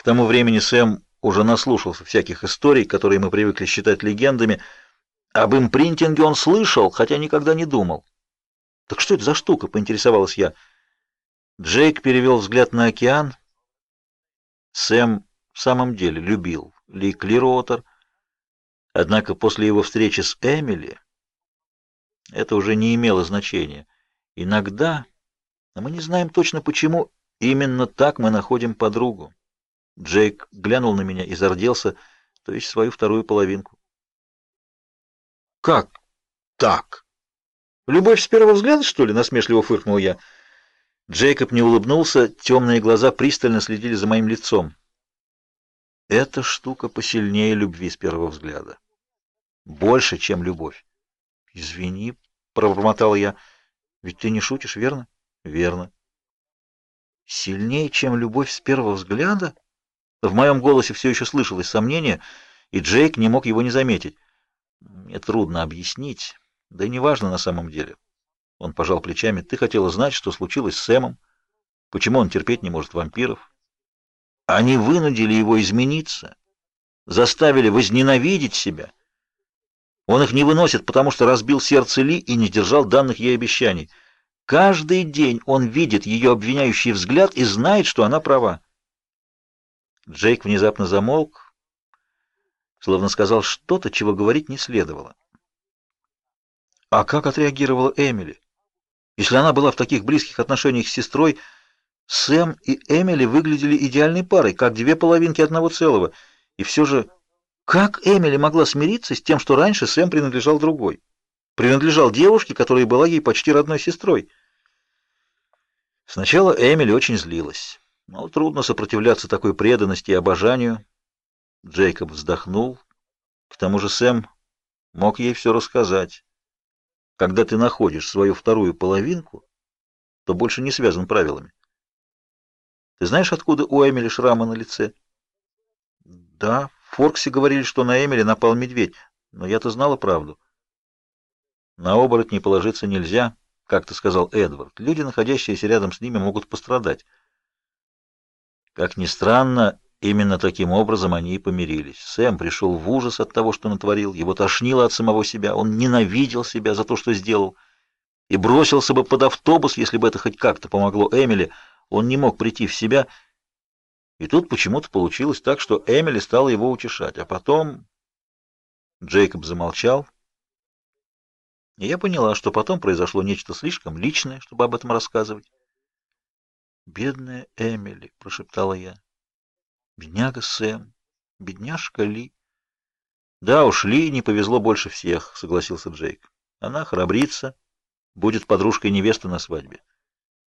К тому времени Сэм уже наслушался всяких историй, которые мы привыкли считать легендами. Об импринтинге он слышал, хотя никогда не думал. «Так что это за штука?» — поинтересовалась я. Джейк перевел взгляд на океан. Сэм в самом деле любил Ли Клироутер, однако после его встречи с Эмили это уже не имело значения. Иногда, мы не знаем точно почему, именно так мы находим подругу. Джейк глянул на меня и зарделся, то есть свою вторую половинку. «Как так? Любовь с первого взгляда, что ли?» — насмешливо фыркнул я. Джейкоб не улыбнулся, темные глаза пристально следили за моим лицом. Эта штука посильнее любви с первого взгляда. Больше, чем любовь. «Извини», — пробормотал я, — «ведь ты не шутишь, верно?» «Верно». «Сильнее, чем любовь с первого взгляда?» В моем голосе все еще слышалось сомнение, и Джейк не мог его не заметить. Мне трудно объяснить, да и неважно на самом деле. Он пожал плечами. Ты хотела знать, что случилось с Сэмом, почему он терпеть не может вампиров. Они вынудили его измениться, заставили возненавидеть себя. Он их не выносит, потому что разбил сердце Ли и не сдержал данных ей обещаний. Каждый день он видит ее обвиняющий взгляд и знает, что она права. Джейк внезапно замолк, словно сказал что-то, чего говорить не следовало. А как отреагировала Эмили? Если она была в таких близких отношениях с сестрой, Сэм и Эмили выглядели идеальной парой, как две половинки одного целого. И все же, как Эмили могла смириться с тем, что раньше Сэм принадлежал другой? Принадлежал девушке, которая была ей почти родной сестрой. Сначала Эмили очень злилась. Но трудно сопротивляться такой преданности и обожанию. Джейкоб вздохнул. К тому же Сэм мог ей все рассказать. Когда ты находишь свою вторую половинку, то больше не связан правилами. Ты знаешь, откуда у Эмили шрамы на лице? Да, в Форксе говорили, что на Эмили напал медведь, но я-то знала правду. На оборотней положиться нельзя, как ты сказал Эдвард. Люди, находящиеся рядом с ними, могут пострадать. Как ни странно, именно таким образом они и помирились. Сэм пришел в ужас от того, что натворил, его тошнило от самого себя, он ненавидел себя за то, что сделал, и бросился бы под автобус, если бы это хоть как-то помогло Эмили. Он не мог прийти в себя, и тут почему-то получилось так, что Эмили стала его утешать, а потом... Джейкоб замолчал, и я поняла, что потом произошло нечто слишком личное, чтобы об этом рассказывать. «Бедная Эмили», — прошептала я. «Бедняга Сэм, бедняжка Ли». «Да уж, Ли не повезло больше всех», — согласился Джейк. «Она храбрится, будет подружкой невесты на свадьбе.